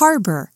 harbor.